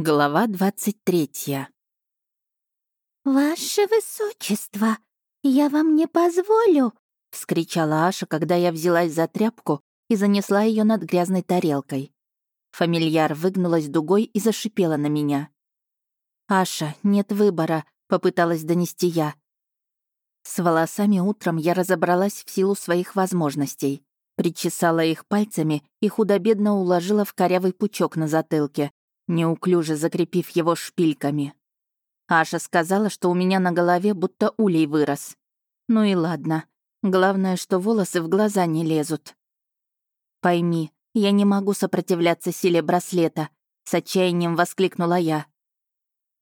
Глава 23 «Ваше высочество, я вам не позволю!» — вскричала Аша, когда я взялась за тряпку и занесла ее над грязной тарелкой. Фамильяр выгнулась дугой и зашипела на меня. «Аша, нет выбора», — попыталась донести я. С волосами утром я разобралась в силу своих возможностей. Причесала их пальцами и худо-бедно уложила в корявый пучок на затылке, неуклюже закрепив его шпильками. Аша сказала, что у меня на голове будто улей вырос. Ну и ладно. Главное, что волосы в глаза не лезут. «Пойми, я не могу сопротивляться силе браслета», — с отчаянием воскликнула я.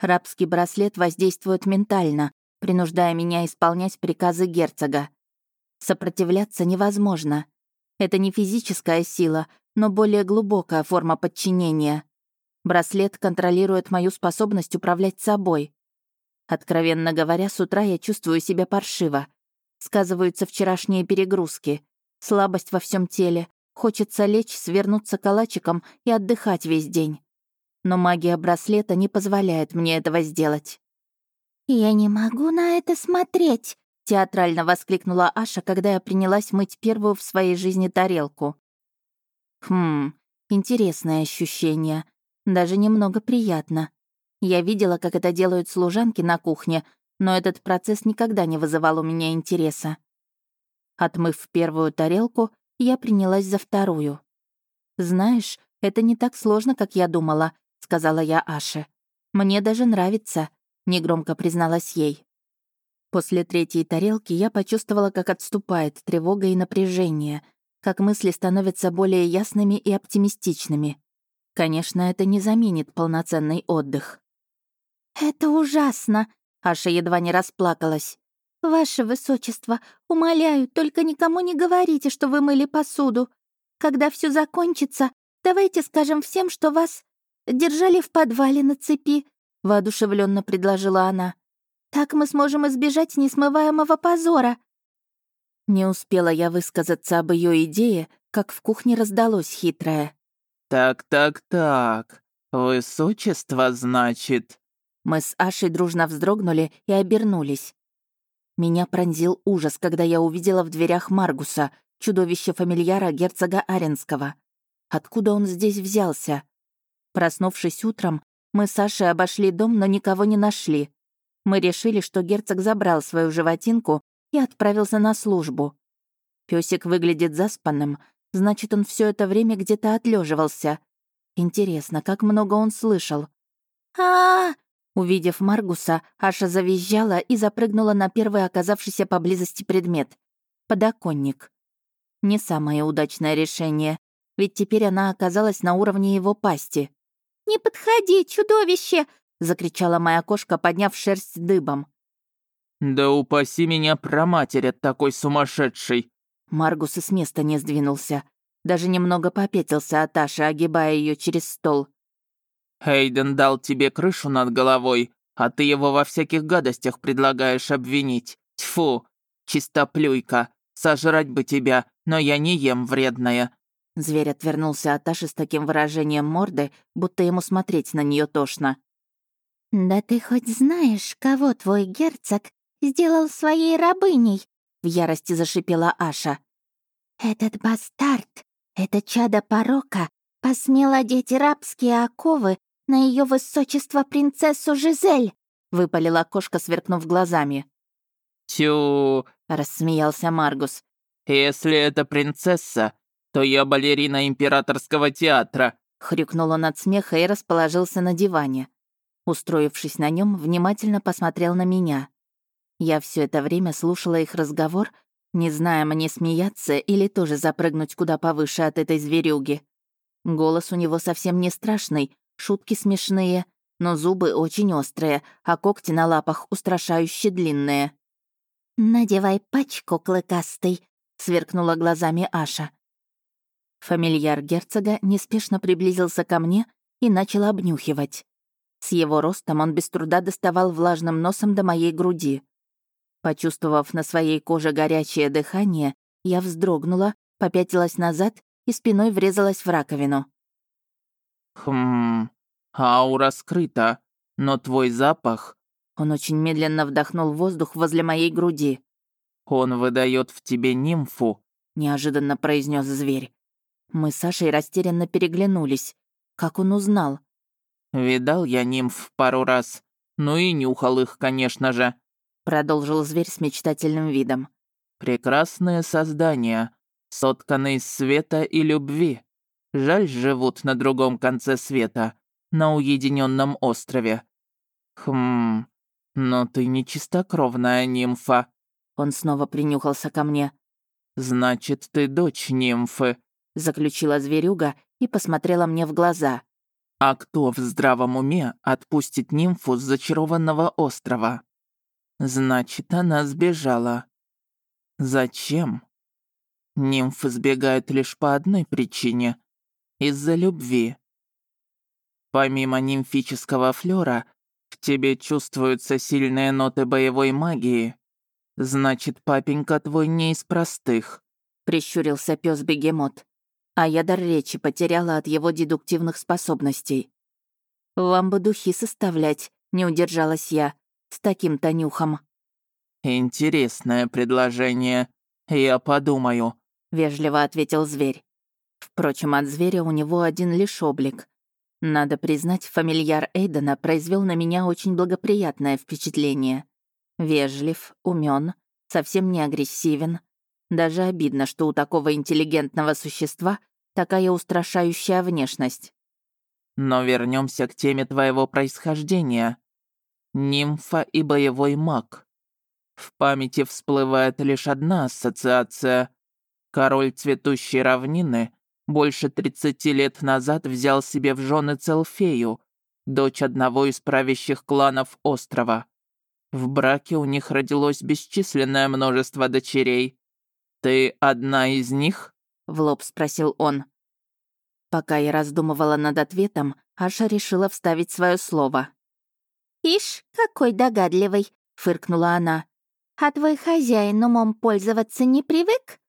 Рабский браслет воздействует ментально, принуждая меня исполнять приказы герцога. Сопротивляться невозможно. Это не физическая сила, но более глубокая форма подчинения. Браслет контролирует мою способность управлять собой. Откровенно говоря, с утра я чувствую себя паршиво. Сказываются вчерашние перегрузки, слабость во всем теле, хочется лечь, свернуться калачиком и отдыхать весь день. Но магия браслета не позволяет мне этого сделать. «Я не могу на это смотреть», — театрально воскликнула Аша, когда я принялась мыть первую в своей жизни тарелку. Хм, интересное ощущение. Даже немного приятно. Я видела, как это делают служанки на кухне, но этот процесс никогда не вызывал у меня интереса. Отмыв первую тарелку, я принялась за вторую. «Знаешь, это не так сложно, как я думала», — сказала я Аше. «Мне даже нравится», — негромко призналась ей. После третьей тарелки я почувствовала, как отступает тревога и напряжение, как мысли становятся более ясными и оптимистичными. Конечно, это не заменит полноценный отдых. «Это ужасно!» — Аша едва не расплакалась. «Ваше высочество, умоляю, только никому не говорите, что вы мыли посуду. Когда все закончится, давайте скажем всем, что вас держали в подвале на цепи», — воодушевленно предложила она. «Так мы сможем избежать несмываемого позора». Не успела я высказаться об ее идее, как в кухне раздалось хитрое. «Так-так-так, высочество, значит?» Мы с Ашей дружно вздрогнули и обернулись. Меня пронзил ужас, когда я увидела в дверях Маргуса, чудовище фамильяра герцога Аренского. Откуда он здесь взялся? Проснувшись утром, мы с Ашей обошли дом, но никого не нашли. Мы решили, что герцог забрал свою животинку и отправился на службу. Песик выглядит заспанным, Значит, он все это время где-то отлеживался. Интересно, как много он слышал. а, Увидев Маргуса, Аша завизжала и запрыгнула на первый оказавшийся поблизости предмет — подоконник. Не самое удачное решение, ведь теперь она оказалась на уровне его пасти. «Не подходи, чудовище!» — закричала моя кошка, подняв шерсть дыбом. «Да упаси меня проматерь от такой сумасшедшей!» Маргус и с места не сдвинулся. Даже немного попятился от Аши, огибая ее через стол. «Хейден дал тебе крышу над головой, а ты его во всяких гадостях предлагаешь обвинить. Тьфу, чистоплюйка, сожрать бы тебя, но я не ем вредная». Зверь отвернулся от Аши с таким выражением морды, будто ему смотреть на нее тошно. «Да ты хоть знаешь, кого твой герцог сделал своей рабыней?» В ярости зашипела Аша. «Этот бастард, это чадо порока, посмел одеть рабские оковы на ее высочество принцессу Жизель!» — выпалила кошка, сверкнув глазами. «Тю!» — рассмеялся Маргус. «Если это принцесса, то я балерина императорского театра!» — хрюкнул он от смеха и расположился на диване. Устроившись на нем, внимательно посмотрел на меня. Я все это время слушала их разговор, не зная, мне смеяться или тоже запрыгнуть куда повыше от этой зверюги. Голос у него совсем не страшный, шутки смешные, но зубы очень острые, а когти на лапах устрашающе длинные. «Надевай пачку, клыкастый», — сверкнула глазами Аша. Фамильяр герцога неспешно приблизился ко мне и начал обнюхивать. С его ростом он без труда доставал влажным носом до моей груди. Почувствовав на своей коже горячее дыхание, я вздрогнула, попятилась назад и спиной врезалась в раковину. «Хм... Аура скрыта, но твой запах...» Он очень медленно вдохнул воздух возле моей груди. «Он выдает в тебе нимфу», — неожиданно произнес зверь. Мы с Сашей растерянно переглянулись. Как он узнал? «Видал я нимф пару раз. Ну и нюхал их, конечно же», — продолжил зверь с мечтательным видом. «Прекрасные создания, сотканные из света и любви. Жаль, живут на другом конце света, на уединенном острове. Хм, но ты не чистокровная нимфа. Он снова принюхался ко мне. Значит, ты дочь нимфы, заключила зверюга и посмотрела мне в глаза. А кто в здравом уме отпустит нимфу с зачарованного острова? Значит, она сбежала. Зачем? Нимфы сбегают лишь по одной причине — из-за любви. Помимо нимфического флёра, в тебе чувствуются сильные ноты боевой магии. Значит, папенька твой не из простых», — прищурился пес бегемот А я дар речи потеряла от его дедуктивных способностей. «Вам бы духи составлять», — не удержалась я, с таким-то нюхом. «Интересное предложение. Я подумаю», — вежливо ответил зверь. Впрочем, от зверя у него один лишь облик. Надо признать, фамильяр Эйдена произвел на меня очень благоприятное впечатление. Вежлив, умен, совсем не агрессивен. Даже обидно, что у такого интеллигентного существа такая устрашающая внешность. Но вернемся к теме твоего происхождения. Нимфа и боевой маг. В памяти всплывает лишь одна ассоциация. Король цветущей равнины больше 30 лет назад взял себе в жены Целфею, дочь одного из правящих кланов острова. В браке у них родилось бесчисленное множество дочерей. «Ты одна из них?» — в лоб спросил он. Пока я раздумывала над ответом, Аша решила вставить свое слово. «Ишь, какой догадливый!» — фыркнула она. «А твой хозяин умом пользоваться не привык?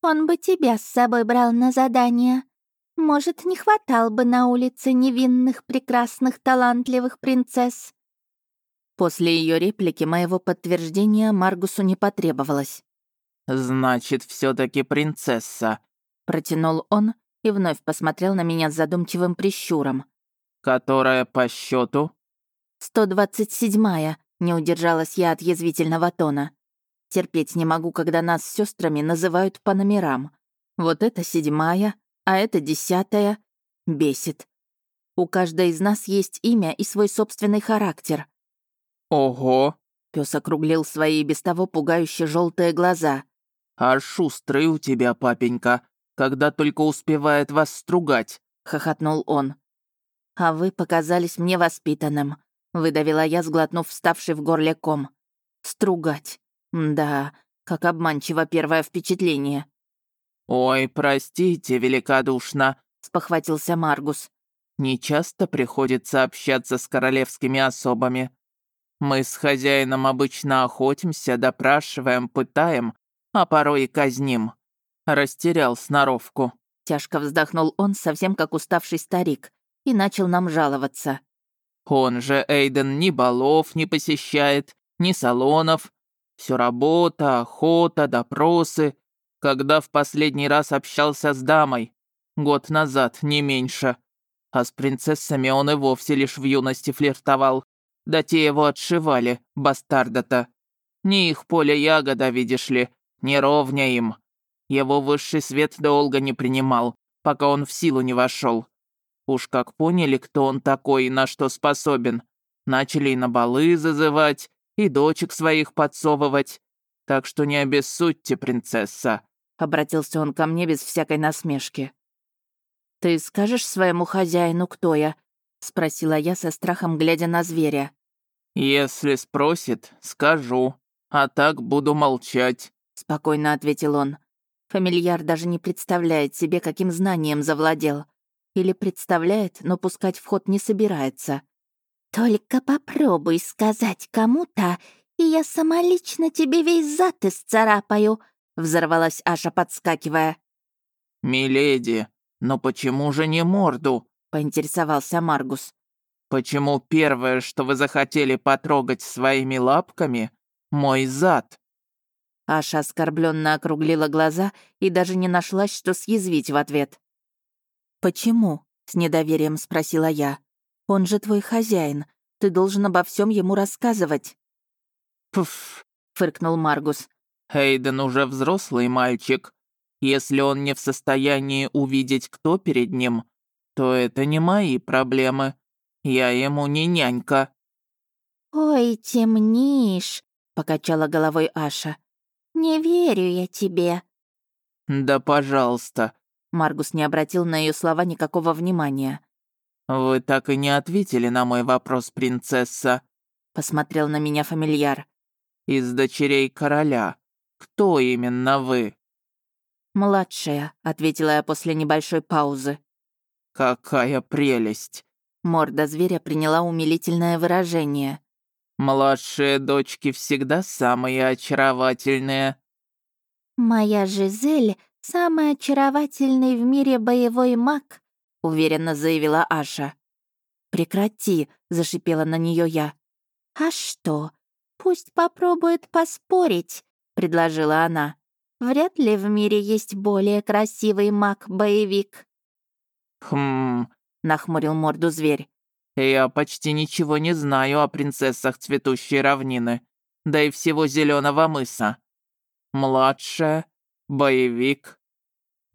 Он бы тебя с собой брал на задание. Может, не хватал бы на улице невинных, прекрасных, талантливых принцесс». После ее реплики моего подтверждения Маргусу не потребовалось. «Значит, все таки принцесса», — протянул он и вновь посмотрел на меня с задумчивым прищуром. «Которая по счету? «Сто двадцать седьмая», — не удержалась я от язвительного тона. Терпеть не могу, когда нас с сестрами называют по номерам. Вот это седьмая, а это десятая. Бесит. У каждой из нас есть имя и свой собственный характер. Ого! Пес округлил свои без того пугающе желтые глаза. А шустрый у тебя, папенька, когда только успевает вас стругать, хохотнул он. А вы показались мне воспитанным, выдавила я, сглотнув вставший в горле ком. Стругать. Да, как обманчиво первое впечатление. «Ой, простите, великодушно», — спохватился Маргус. «Не часто приходится общаться с королевскими особами. Мы с хозяином обычно охотимся, допрашиваем, пытаем, а порой и казним. Растерял сноровку». Тяжко вздохнул он, совсем как уставший старик, и начал нам жаловаться. «Он же, Эйден, ни балов не посещает, ни салонов, все работа, охота, допросы. Когда в последний раз общался с дамой? Год назад, не меньше. А с принцессами он и вовсе лишь в юности флиртовал. Да те его отшивали, бастарда-то. Не их поле ягода, видишь ли, не ровня им. Его высший свет долго не принимал, пока он в силу не вошел. Уж как поняли, кто он такой и на что способен. Начали и на балы зазывать, и дочек своих подсовывать. Так что не обессудьте, принцесса», — обратился он ко мне без всякой насмешки. «Ты скажешь своему хозяину, кто я?» — спросила я со страхом, глядя на зверя. «Если спросит, скажу, а так буду молчать», — спокойно ответил он. Фамильяр даже не представляет себе, каким знанием завладел. Или представляет, но пускать в ход не собирается. «Только попробуй сказать кому-то, и я сама лично тебе весь зад исцарапаю», — взорвалась Аша, подскакивая. «Миледи, но почему же не морду?» — поинтересовался Маргус. Почему первое, что вы захотели потрогать своими лапками, мой зад?» Аша оскорбленно округлила глаза и даже не нашлась, что съязвить в ответ. «Почему?» — с недоверием спросила я. «Он же твой хозяин. Ты должен обо всем ему рассказывать». «Пф», — фыркнул Маргус. «Хейден уже взрослый мальчик. Если он не в состоянии увидеть, кто перед ним, то это не мои проблемы. Я ему не нянька». «Ой, темнишь», — покачала головой Аша. «Не верю я тебе». «Да пожалуйста». Маргус не обратил на ее слова никакого внимания. «Вы так и не ответили на мой вопрос, принцесса», — посмотрел на меня фамильяр. «Из дочерей короля. Кто именно вы?» «Младшая», — ответила я после небольшой паузы. «Какая прелесть!» Морда зверя приняла умилительное выражение. «Младшие дочки всегда самые очаровательные». «Моя Жизель — самый очаровательный в мире боевой маг», — уверенно заявила Аша. «Прекрати», — зашипела на нее я. «А что? Пусть попробует поспорить», — предложила она. «Вряд ли в мире есть более красивый маг-боевик». «Хм...» — нахмурил морду зверь. «Я почти ничего не знаю о принцессах цветущей равнины, да и всего зеленого мыса. Младшая, боевик,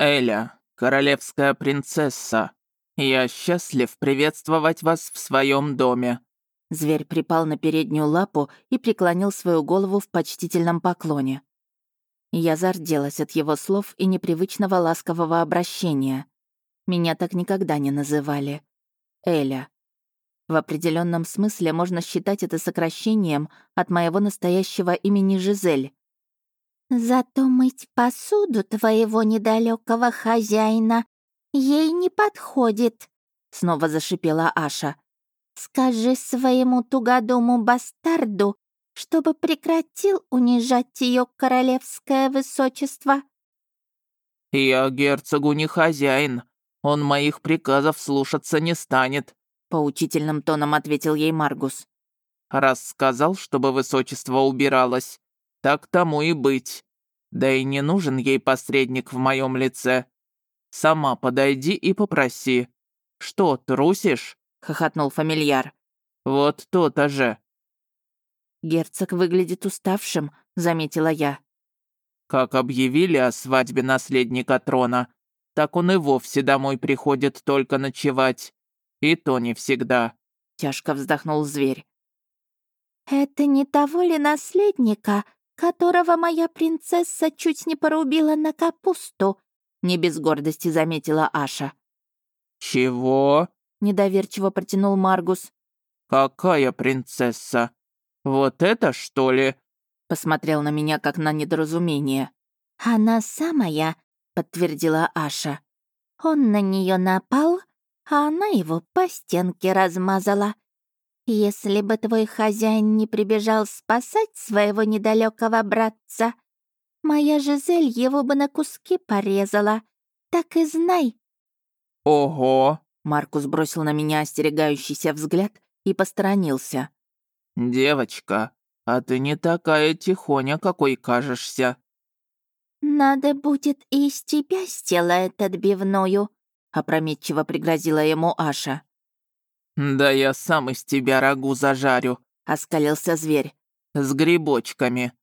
Эля, королевская принцесса. Я счастлив приветствовать вас в своем доме». Зверь припал на переднюю лапу и преклонил свою голову в почтительном поклоне. Я зарделась от его слов и непривычного ласкового обращения. Меня так никогда не называли. Эля. В определенном смысле можно считать это сокращением от моего настоящего имени Жизель. «Зато мыть посуду твоего недалекого хозяина ей не подходит», — снова зашипела Аша. «Скажи своему тугодому бастарду, чтобы прекратил унижать ее королевское высочество». «Я герцогу не хозяин», он моих приказов слушаться не станет», — поучительным тоном ответил ей Маргус. «Раз сказал, чтобы высочество убиралось, так тому и быть. Да и не нужен ей посредник в моем лице. Сама подойди и попроси. Что, трусишь?» — хохотнул фамильяр. «Вот то-то же». «Герцог выглядит уставшим», — заметила я. «Как объявили о свадьбе наследника трона, так он и вовсе домой приходит только ночевать. И то не всегда». Тяжко вздохнул зверь. «Это не того ли наследника, которого моя принцесса чуть не порубила на капусту?» Не без гордости заметила Аша. «Чего?» — недоверчиво протянул Маргус. «Какая принцесса? Вот это, что ли?» Посмотрел на меня, как на недоразумение. «Она самая», — подтвердила Аша. «Он на нее напал, а она его по стенке размазала. Если бы твой хозяин не прибежал спасать своего недалекого братца, моя Жизель его бы на куски порезала. Так и знай». «Ого!» — Маркус бросил на меня остерегающийся взгляд и посторонился. «Девочка, а ты не такая тихоня, какой кажешься». «Надо будет и из тебя сделает отбивную», — опрометчиво пригрозила ему Аша. «Да я сам из тебя рагу зажарю», — оскалился зверь. «С грибочками.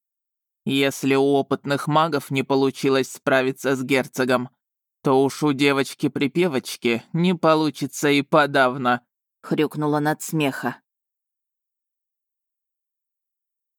Если у опытных магов не получилось справиться с герцогом, то уж у девочки-припевочки не получится и подавно», — хрюкнула над смеха.